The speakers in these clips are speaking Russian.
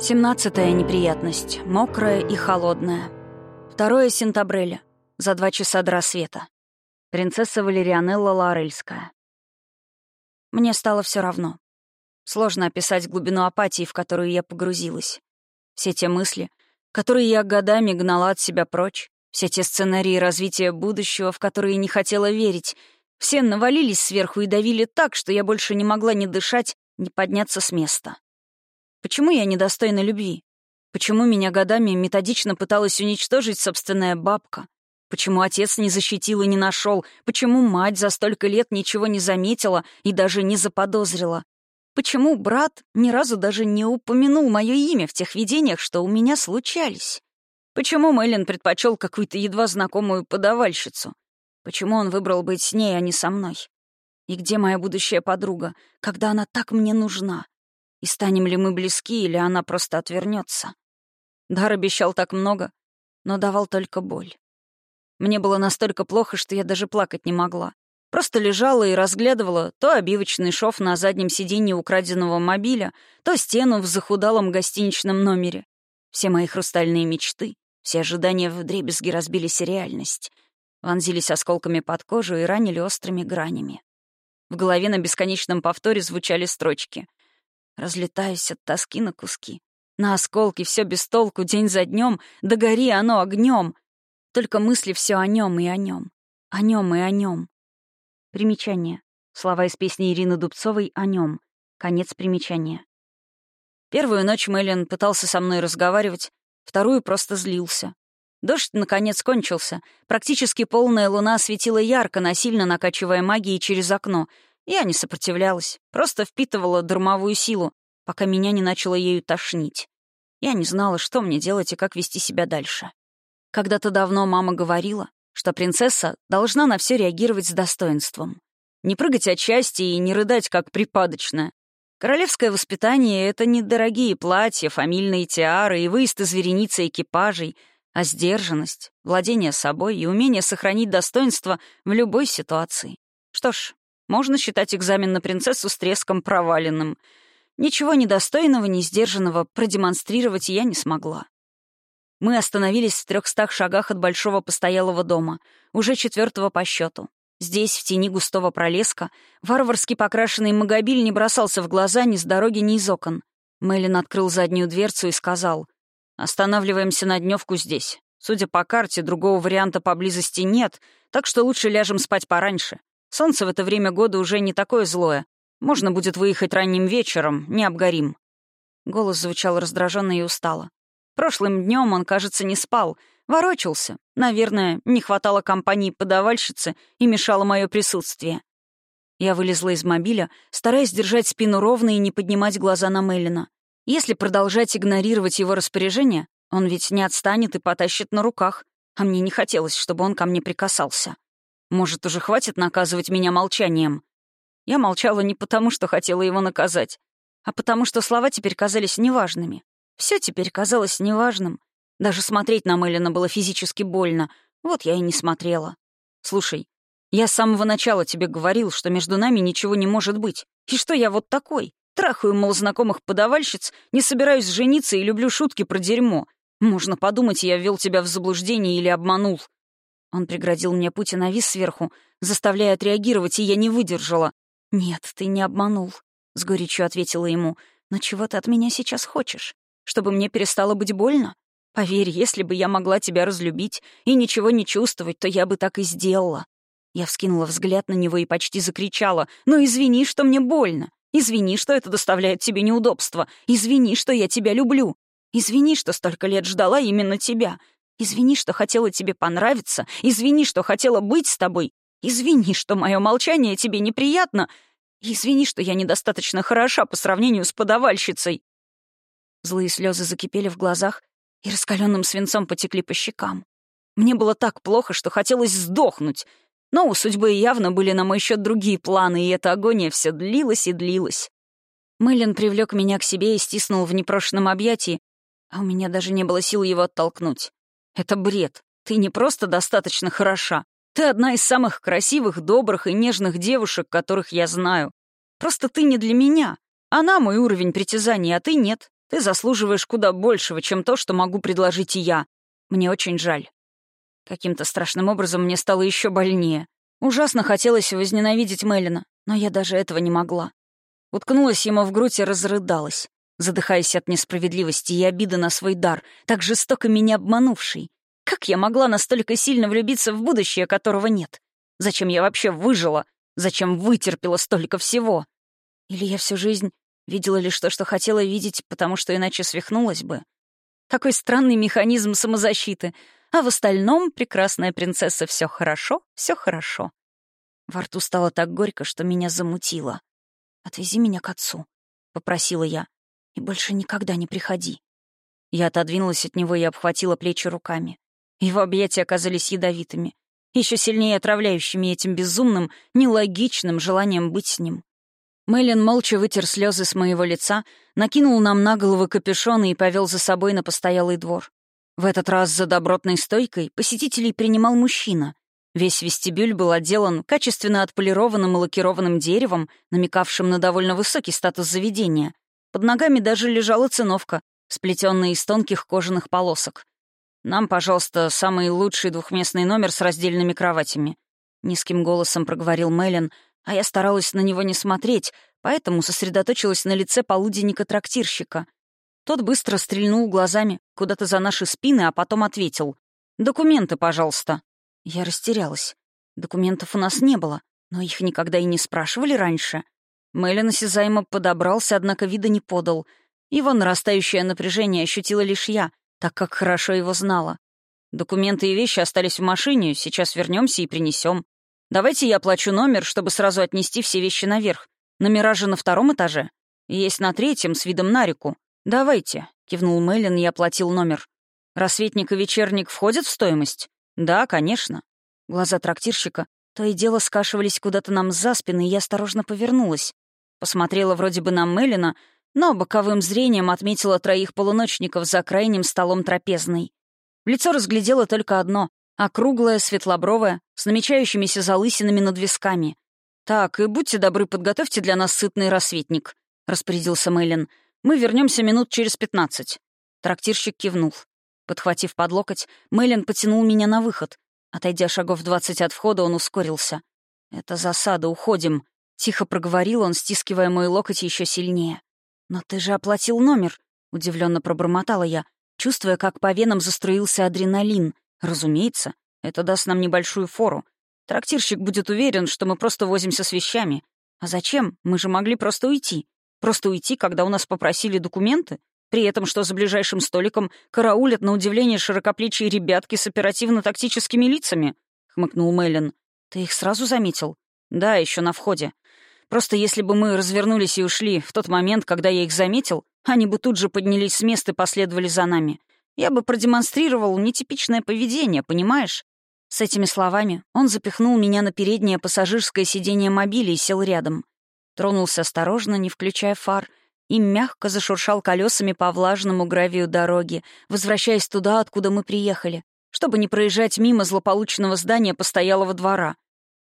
Семнадцатая неприятность. Мокрая и холодная. Второе сентября. За два часа до рассвета. Принцесса Валерианелла Лорельская. Мне стало все равно. Сложно описать глубину апатии, в которую я погрузилась. Все те мысли, которые я годами гнала от себя прочь, все те сценарии развития будущего, в которые не хотела верить, все навалились сверху и давили так, что я больше не могла ни дышать, ни подняться с места. Почему я недостойна любви? Почему меня годами методично пыталась уничтожить собственная бабка? Почему отец не защитил и не нашел? Почему мать за столько лет ничего не заметила и даже не заподозрила? Почему брат ни разу даже не упомянул мое имя в тех видениях, что у меня случались? Почему Мэлен предпочел какую-то едва знакомую подавальщицу? Почему он выбрал быть с ней, а не со мной? И где моя будущая подруга, когда она так мне нужна? И станем ли мы близки, или она просто отвернется? Дар обещал так много, но давал только боль. Мне было настолько плохо, что я даже плакать не могла. Просто лежала и разглядывала то обивочный шов на заднем сиденье украденного мобиля, то стену в захудалом гостиничном номере. Все мои хрустальные мечты, все ожидания вдребезги разбились реальность. Вонзились осколками под кожу и ранили острыми гранями. В голове на бесконечном повторе звучали строчки. Разлетаюсь от тоски на куски. На осколки все без толку, день за днем, да гори оно огнем. Только мысли все о нем и о нем, о нем и о нем. Примечание. Слова из песни Ирины Дубцовой о нем. Конец примечания. Первую ночь Мэлен пытался со мной разговаривать, вторую просто злился. Дождь, наконец, кончился. Практически полная луна светила ярко, насильно накачивая магией через окно, я не сопротивлялась, просто впитывала дармовую силу, пока меня не начало ею тошнить. Я не знала, что мне делать и как вести себя дальше. Когда-то давно мама говорила, что принцесса должна на все реагировать с достоинством. Не прыгать от счастья и не рыдать, как припадочная. Королевское воспитание — это не дорогие платья, фамильные тиары и выезд из вереницы экипажей, а сдержанность, владение собой и умение сохранить достоинство в любой ситуации. Что ж, можно считать экзамен на принцессу с треском проваленным. Ничего недостойного, несдержанного продемонстрировать я не смогла. Мы остановились в трехстах шагах от большого постоялого дома, уже четвертого по счету. Здесь, в тени густого пролеска, варварски покрашенный магобиль не бросался в глаза ни с дороги, ни из окон. Мэлен открыл заднюю дверцу и сказал, «Останавливаемся на дневку здесь. Судя по карте, другого варианта поблизости нет, так что лучше ляжем спать пораньше. Солнце в это время года уже не такое злое. Можно будет выехать ранним вечером, не обгорим». Голос звучал раздраженно и устало. Прошлым днем он, кажется, не спал, ворочался. Наверное, не хватало компании подавальщицы и мешало мое присутствие. Я вылезла из мобиля, стараясь держать спину ровно и не поднимать глаза на Меллина. Если продолжать игнорировать его распоряжение, он ведь не отстанет и потащит на руках, а мне не хотелось, чтобы он ко мне прикасался. Может, уже хватит наказывать меня молчанием? Я молчала не потому, что хотела его наказать, а потому что слова теперь казались неважными. Все теперь казалось неважным. Даже смотреть на Мэлина было физически больно. Вот я и не смотрела. Слушай, я с самого начала тебе говорил, что между нами ничего не может быть. И что я вот такой? Трахаю, мол, знакомых подавальщиц, не собираюсь жениться и люблю шутки про дерьмо. Можно подумать, я ввел тебя в заблуждение или обманул. Он преградил мне путь и навис сверху, заставляя отреагировать, и я не выдержала. «Нет, ты не обманул», — с горечью ответила ему. «Но чего ты от меня сейчас хочешь? Чтобы мне перестало быть больно? Поверь, если бы я могла тебя разлюбить и ничего не чувствовать, то я бы так и сделала». Я вскинула взгляд на него и почти закричала. «Ну извини, что мне больно. Извини, что это доставляет тебе неудобства. Извини, что я тебя люблю. Извини, что столько лет ждала именно тебя. Извини, что хотела тебе понравиться. Извини, что хотела быть с тобой. Извини, что мое молчание тебе неприятно. Извини, что я недостаточно хороша по сравнению с подавальщицей. Злые слезы закипели в глазах и раскаленным свинцом потекли по щекам. Мне было так плохо, что хотелось сдохнуть. Но у судьбы явно были на мой счет другие планы, и эта агония все длилась и длилась. Мэлен привлек меня к себе и стиснул в непрошенном объятии, а у меня даже не было сил его оттолкнуть. Это бред. Ты не просто достаточно хороша. Ты одна из самых красивых, добрых и нежных девушек, которых я знаю. Просто ты не для меня. Она мой уровень притязаний, а ты нет. Ты заслуживаешь куда большего, чем то, что могу предложить и я. Мне очень жаль». Каким-то страшным образом мне стало еще больнее. Ужасно хотелось возненавидеть Мелина, но я даже этого не могла. Уткнулась ему в грудь и разрыдалась, задыхаясь от несправедливости и обиды на свой дар, так жестоко меня обманувший. Как я могла настолько сильно влюбиться в будущее, которого нет? Зачем я вообще выжила? Зачем вытерпела столько всего? Или я всю жизнь видела лишь то, что хотела видеть, потому что иначе свихнулась бы? Какой странный механизм самозащиты — а в остальном прекрасная принцесса все хорошо, все хорошо. Во рту стало так горько, что меня замутило. «Отвези меня к отцу», — попросила я, — «и больше никогда не приходи». Я отодвинулась от него и обхватила плечи руками. Его объятия оказались ядовитыми, еще сильнее отравляющими этим безумным, нелогичным желанием быть с ним. Мэлен молча вытер слезы с моего лица, накинул нам на головы капюшоны и повел за собой на постоялый двор. В этот раз за добротной стойкой посетителей принимал мужчина. Весь вестибюль был отделан качественно отполированным и лакированным деревом, намекавшим на довольно высокий статус заведения. Под ногами даже лежала циновка, сплетенная из тонких кожаных полосок. «Нам, пожалуйста, самый лучший двухместный номер с раздельными кроватями», — низким голосом проговорил Мэлен, а я старалась на него не смотреть, поэтому сосредоточилась на лице полуденника-трактирщика — тот быстро стрельнул глазами куда-то за наши спины, а потом ответил. «Документы, пожалуйста». Я растерялась. Документов у нас не было, но их никогда и не спрашивали раньше. Мэлен осязаемо подобрался, однако вида не подал. Его нарастающее напряжение ощутила лишь я, так как хорошо его знала. Документы и вещи остались в машине, сейчас вернемся и принесем. Давайте я оплачу номер, чтобы сразу отнести все вещи наверх. Номера же на втором этаже. Есть на третьем с видом на реку. «Давайте», — кивнул Мэлен и оплатил номер. «Рассветник и вечерник входят в стоимость?» «Да, конечно». Глаза трактирщика то и дело скашивались куда-то нам за спины, и я осторожно повернулась. Посмотрела вроде бы на Мелина, но боковым зрением отметила троих полуночников за крайним столом трапезной. В лицо разглядела только одно — округлое, светлобровое, с намечающимися залысинами над висками. «Так, и будьте добры, подготовьте для нас сытный рассветник», — распорядился Мэлен. Мы вернемся минут через пятнадцать». Трактирщик кивнул. Подхватив под локоть, Мэлен потянул меня на выход. Отойдя шагов двадцать от входа, он ускорился. «Это засада, уходим», — тихо проговорил он, стискивая мой локоть еще сильнее. «Но ты же оплатил номер», — удивленно пробормотала я, чувствуя, как по венам заструился адреналин. «Разумеется, это даст нам небольшую фору. Трактирщик будет уверен, что мы просто возимся с вещами. А зачем? Мы же могли просто уйти. Просто уйти, когда у нас попросили документы? При этом, что за ближайшим столиком караулят на удивление широкоплечие ребятки с оперативно-тактическими лицами?» — хмыкнул Мэлен. «Ты их сразу заметил?» «Да, еще на входе. Просто если бы мы развернулись и ушли в тот момент, когда я их заметил, они бы тут же поднялись с места и последовали за нами. Я бы продемонстрировал нетипичное поведение, понимаешь?» С этими словами он запихнул меня на переднее пассажирское сиденье мобиля и сел рядом. Тронулся осторожно, не включая фар, и мягко зашуршал колесами по влажному гравию дороги, возвращаясь туда, откуда мы приехали, чтобы не проезжать мимо злополучного здания постоялого двора.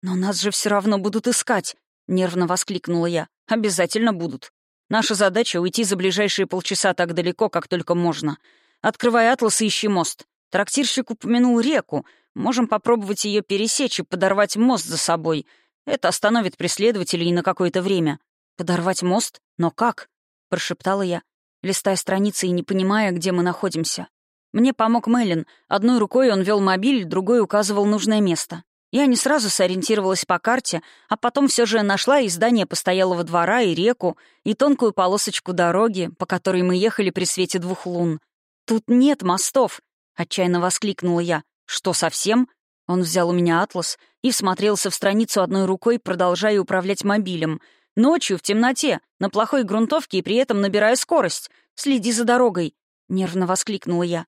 «Но нас же все равно будут искать!» — нервно воскликнула я. «Обязательно будут. Наша задача — уйти за ближайшие полчаса так далеко, как только можно. Открывай атлас и ищи мост. Трактирщик упомянул реку. Можем попробовать ее пересечь и подорвать мост за собой. Это остановит преследователей на какое-то время. Подорвать мост? Но как? Прошептала я, листая страницы и не понимая, где мы находимся. Мне помог Мэлен. Одной рукой он вел мобиль, другой указывал нужное место. Я не сразу сориентировалась по карте, а потом все же нашла и здание постоялого двора, и реку, и тонкую полосочку дороги, по которой мы ехали при свете двух лун. «Тут нет мостов!» — отчаянно воскликнула я. «Что, совсем?» Он взял у меня атлас и всмотрелся в страницу одной рукой, продолжая управлять мобилем. «Ночью, в темноте, на плохой грунтовке и при этом набирая скорость. Следи за дорогой!» — нервно воскликнула я.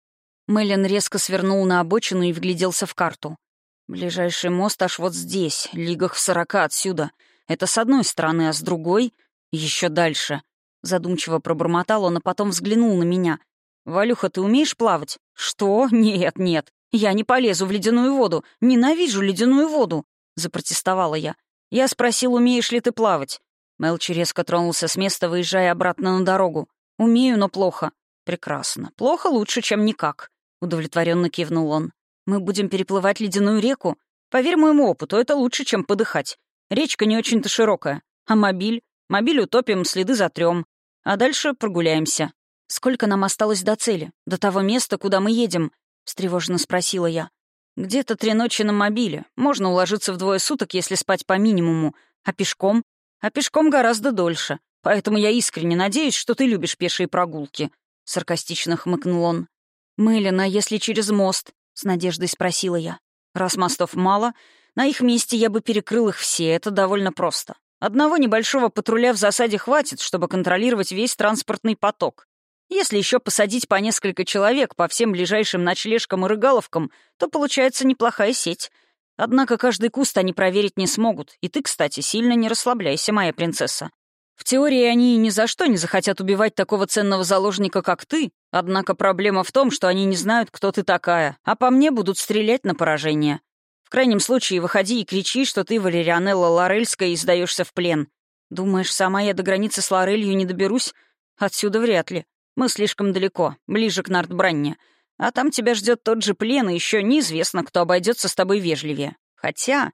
Мэлен резко свернул на обочину и вгляделся в карту. «Ближайший мост аж вот здесь, лигах в сорока отсюда. Это с одной стороны, а с другой — еще дальше». Задумчиво пробормотал он, а потом взглянул на меня. «Валюха, ты умеешь плавать?» «Что? Нет, нет. «Я не полезу в ледяную воду! Ненавижу ледяную воду!» — запротестовала я. «Я спросил, умеешь ли ты плавать?» Мелчи резко тронулся с места, выезжая обратно на дорогу. «Умею, но плохо». «Прекрасно. Плохо лучше, чем никак», — удовлетворенно кивнул он. «Мы будем переплывать ледяную реку. Поверь моему опыту, это лучше, чем подыхать. Речка не очень-то широкая. А мобиль? Мобиль утопим, следы затрем. А дальше прогуляемся. Сколько нам осталось до цели? До того места, куда мы едем?» — встревоженно спросила я. «Где-то три ночи на мобиле. Можно уложиться в двое суток, если спать по минимуму. А пешком? А пешком гораздо дольше. Поэтому я искренне надеюсь, что ты любишь пешие прогулки», — саркастично хмыкнул он. «Мэлина, если через мост?» — с надеждой спросила я. «Раз мостов мало, на их месте я бы перекрыл их все, это довольно просто. Одного небольшого патруля в засаде хватит, чтобы контролировать весь транспортный поток. Если еще посадить по несколько человек по всем ближайшим ночлежкам и рыгаловкам, то получается неплохая сеть. Однако каждый куст они проверить не смогут, и ты, кстати, сильно не расслабляйся, моя принцесса. В теории они ни за что не захотят убивать такого ценного заложника, как ты, однако проблема в том, что они не знают, кто ты такая, а по мне будут стрелять на поражение. В крайнем случае, выходи и кричи, что ты Валерианелла Лорельская и сдаешься в плен. Думаешь, сама я до границы с Лорелью не доберусь? Отсюда вряд ли. Мы слишком далеко, ближе к Нартбранне. А там тебя ждет тот же плен, и еще неизвестно, кто обойдется с тобой вежливее. Хотя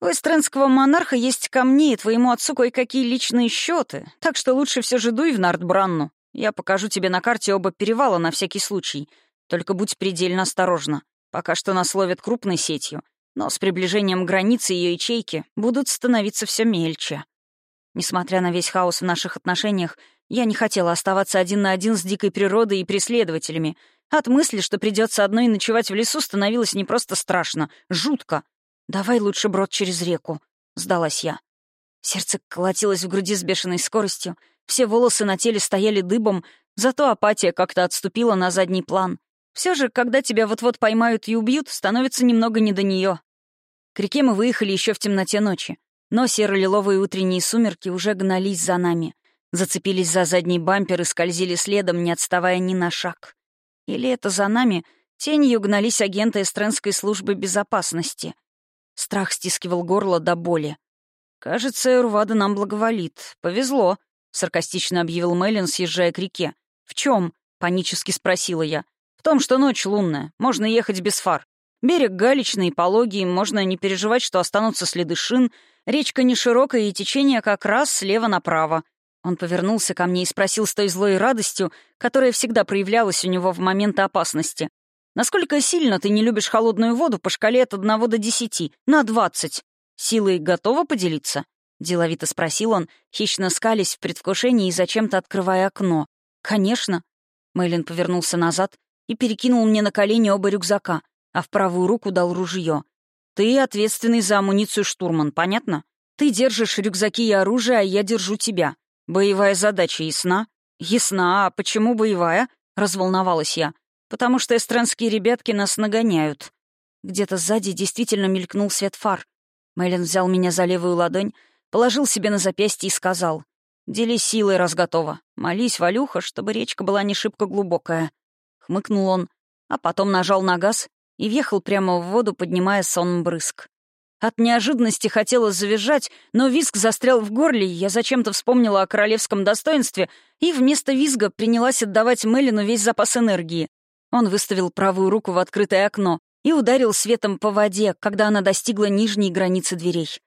у эстренского монарха есть ко мне и твоему отцу кое-какие личные счеты, так что лучше все же дуй в Нартбранну. Я покажу тебе на карте оба перевала на всякий случай. Только будь предельно осторожна. Пока что нас ловят крупной сетью, но с приближением границы ее ячейки будут становиться все мельче. Несмотря на весь хаос в наших отношениях, я не хотела оставаться один на один с дикой природой и преследователями. От мысли, что придется одной ночевать в лесу, становилось не просто страшно, жутко. «Давай лучше брод через реку», — сдалась я. Сердце колотилось в груди с бешеной скоростью, все волосы на теле стояли дыбом, зато апатия как-то отступила на задний план. Все же, когда тебя вот-вот поймают и убьют, становится немного не до нее. К реке мы выехали еще в темноте ночи, но серо-лиловые утренние сумерки уже гнались за нами. Зацепились за задний бампер и скользили следом, не отставая ни на шаг. Или это за нами тенью гнались агенты Эстренской службы безопасности. Страх стискивал горло до боли. «Кажется, Эрвада нам благоволит. Повезло», — саркастично объявил Мэлен, съезжая к реке. «В чем? панически спросила я. «В том, что ночь лунная. Можно ехать без фар. Берег галечный пологий, можно не переживать, что останутся следы шин. Речка не широкая, и течение как раз слева направо. Он повернулся ко мне и спросил с той злой радостью, которая всегда проявлялась у него в моменты опасности. «Насколько сильно ты не любишь холодную воду по шкале от одного до десяти? На двадцать. Силой готова поделиться?» — деловито спросил он, хищно скались в предвкушении и зачем-то открывая окно. «Конечно». Мэйлин повернулся назад и перекинул мне на колени оба рюкзака, а в правую руку дал ружье. «Ты ответственный за амуницию штурман, понятно? Ты держишь рюкзаки и оружие, а я держу тебя. «Боевая задача ясна?» «Ясна. А почему боевая?» — разволновалась я. «Потому что эстранские ребятки нас нагоняют». Где-то сзади действительно мелькнул свет фар. Мэйлин взял меня за левую ладонь, положил себе на запястье и сказал. «Делись силой, раз готова. Молись, Валюха, чтобы речка была не шибко глубокая». Хмыкнул он, а потом нажал на газ и въехал прямо в воду, поднимая сон брызг. От неожиданности хотела завизжать, но визг застрял в горле, и я зачем-то вспомнила о королевском достоинстве и вместо визга принялась отдавать Мелину весь запас энергии. Он выставил правую руку в открытое окно и ударил светом по воде, когда она достигла нижней границы дверей.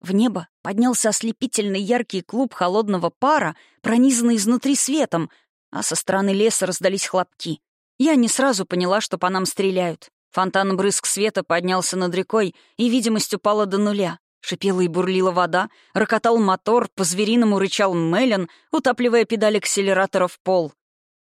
В небо поднялся ослепительный яркий клуб холодного пара, пронизанный изнутри светом, а со стороны леса раздались хлопки. Я не сразу поняла, что по нам стреляют. Фонтан брызг света поднялся над рекой, и видимость упала до нуля. Шипела и бурлила вода, рокотал мотор, по-звериному рычал Мелен, утапливая педаль акселератора в пол.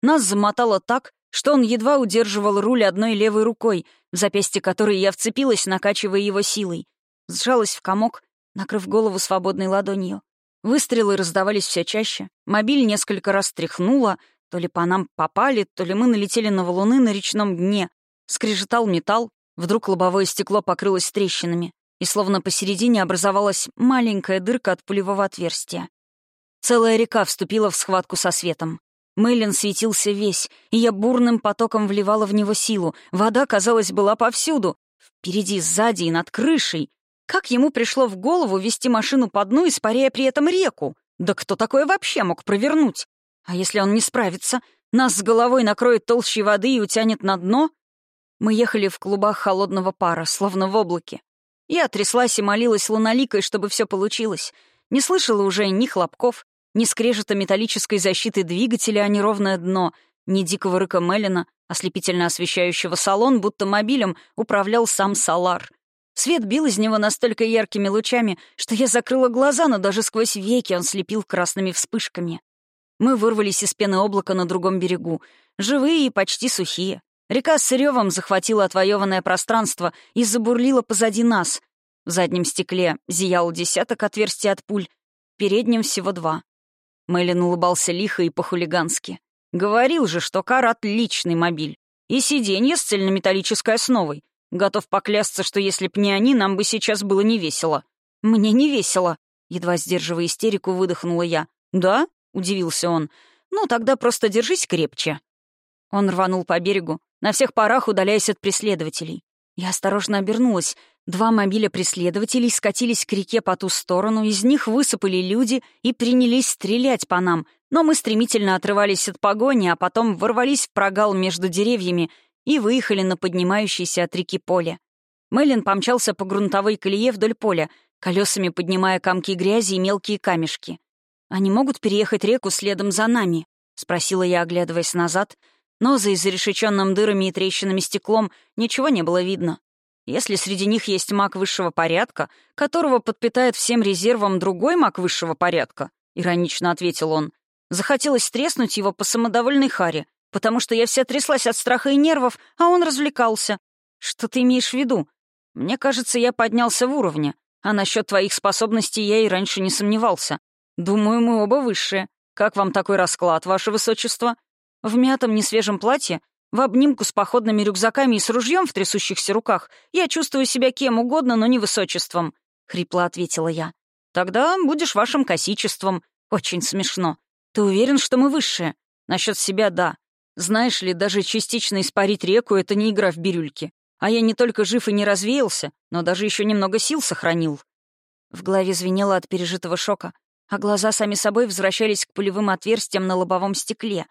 Нас замотало так, что он едва удерживал руль одной левой рукой, в запястье которой я вцепилась, накачивая его силой. Сжалась в комок, накрыв голову свободной ладонью. Выстрелы раздавались все чаще. Мобиль несколько раз тряхнуло, то ли по нам попали, то ли мы налетели на валуны на речном дне. Скрежетал металл, вдруг лобовое стекло покрылось трещинами, и словно посередине образовалась маленькая дырка от пулевого отверстия. Целая река вступила в схватку со светом. Мэйлин светился весь, и я бурным потоком вливала в него силу. Вода, казалось, была повсюду. Впереди, сзади и над крышей. Как ему пришло в голову вести машину по дну, испаряя при этом реку? Да кто такое вообще мог провернуть? А если он не справится? Нас с головой накроет толщей воды и утянет на дно? Мы ехали в клубах холодного пара, словно в облаке. Я тряслась и молилась луналикой, чтобы все получилось. Не слышала уже ни хлопков, ни скрежета металлической защиты двигателя, а неровное дно, ни дикого рыка Меллина, ослепительно освещающего салон, будто мобилем управлял сам Салар. Свет бил из него настолько яркими лучами, что я закрыла глаза, но даже сквозь веки он слепил красными вспышками. Мы вырвались из пены облака на другом берегу, живые и почти сухие. Река с ревом захватила отвоеванное пространство и забурлила позади нас. В заднем стекле зиял десяток отверстий от пуль, в переднем всего два. Мэлен улыбался лихо и по-хулигански. Говорил же, что кар — отличный мобиль. И сиденье с цельнометаллической основой. Готов поклясться, что если б не они, нам бы сейчас было не весело. Мне не весело. Едва сдерживая истерику, выдохнула я. «Да?» — удивился он. «Ну, тогда просто держись крепче». Он рванул по берегу, на всех парах удаляясь от преследователей. Я осторожно обернулась. Два мобиля преследователей скатились к реке по ту сторону, из них высыпали люди и принялись стрелять по нам, но мы стремительно отрывались от погони, а потом ворвались в прогал между деревьями и выехали на поднимающееся от реки поле. Мэлен помчался по грунтовой колее вдоль поля, колесами поднимая комки грязи и мелкие камешки. «Они могут переехать реку следом за нами?» — спросила я, оглядываясь назад, но за изрешеченным дырами и трещинами стеклом ничего не было видно. Если среди них есть маг высшего порядка, которого подпитает всем резервом другой маг высшего порядка, иронично ответил он, захотелось треснуть его по самодовольной харе, потому что я вся тряслась от страха и нервов, а он развлекался. Что ты имеешь в виду? Мне кажется, я поднялся в уровне, а насчет твоих способностей я и раньше не сомневался. Думаю, мы оба высшие. Как вам такой расклад, ваше высочество? В мятом несвежем платье в обнимку с походными рюкзаками и с ружьем в трясущихся руках я чувствую себя кем угодно, но не высочеством», — хрипло ответила я. «Тогда будешь вашим косичеством. Очень смешно. Ты уверен, что мы высшие? Насчет себя — да. Знаешь ли, даже частично испарить реку — это не игра в бирюльки. А я не только жив и не развеялся, но даже еще немного сил сохранил». В голове звенело от пережитого шока, а глаза сами собой возвращались к пулевым отверстиям на лобовом стекле.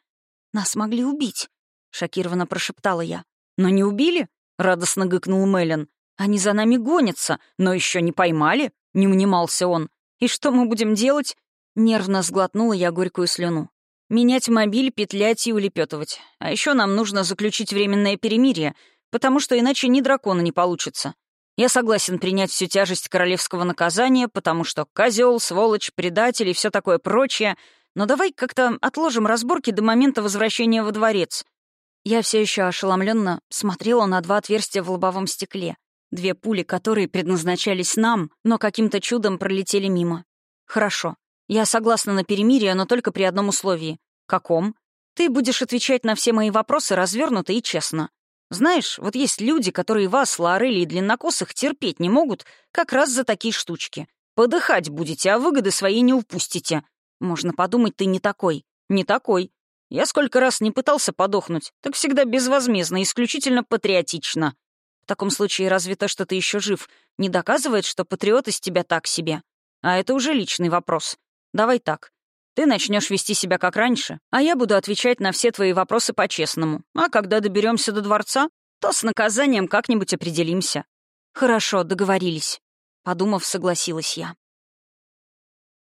«Нас могли убить. — шокированно прошептала я. «Но не убили?» — радостно гыкнул Меллен. «Они за нами гонятся, но еще не поймали?» — не унимался он. «И что мы будем делать?» Нервно сглотнула я горькую слюну. «Менять мобиль, петлять и улепетывать. А еще нам нужно заключить временное перемирие, потому что иначе ни дракона не получится. Я согласен принять всю тяжесть королевского наказания, потому что козел, сволочь, предатель и все такое прочее, но давай как-то отложим разборки до момента возвращения во дворец. Я все еще ошеломленно смотрела на два отверстия в лобовом стекле. Две пули, которые предназначались нам, но каким-то чудом пролетели мимо. Хорошо. Я согласна на перемирие, но только при одном условии. Каком? Ты будешь отвечать на все мои вопросы развернуто и честно. Знаешь, вот есть люди, которые вас, Лорели и Длиннокосых, терпеть не могут как раз за такие штучки. Подыхать будете, а выгоды свои не упустите. Можно подумать, ты не такой. Не такой. Я сколько раз не пытался подохнуть, так всегда безвозмездно, исключительно патриотично. В таком случае разве то, что ты еще жив, не доказывает, что патриот из тебя так себе? А это уже личный вопрос. Давай так. Ты начнешь вести себя как раньше, а я буду отвечать на все твои вопросы по-честному. А когда доберемся до дворца, то с наказанием как-нибудь определимся. Хорошо, договорились. Подумав, согласилась я.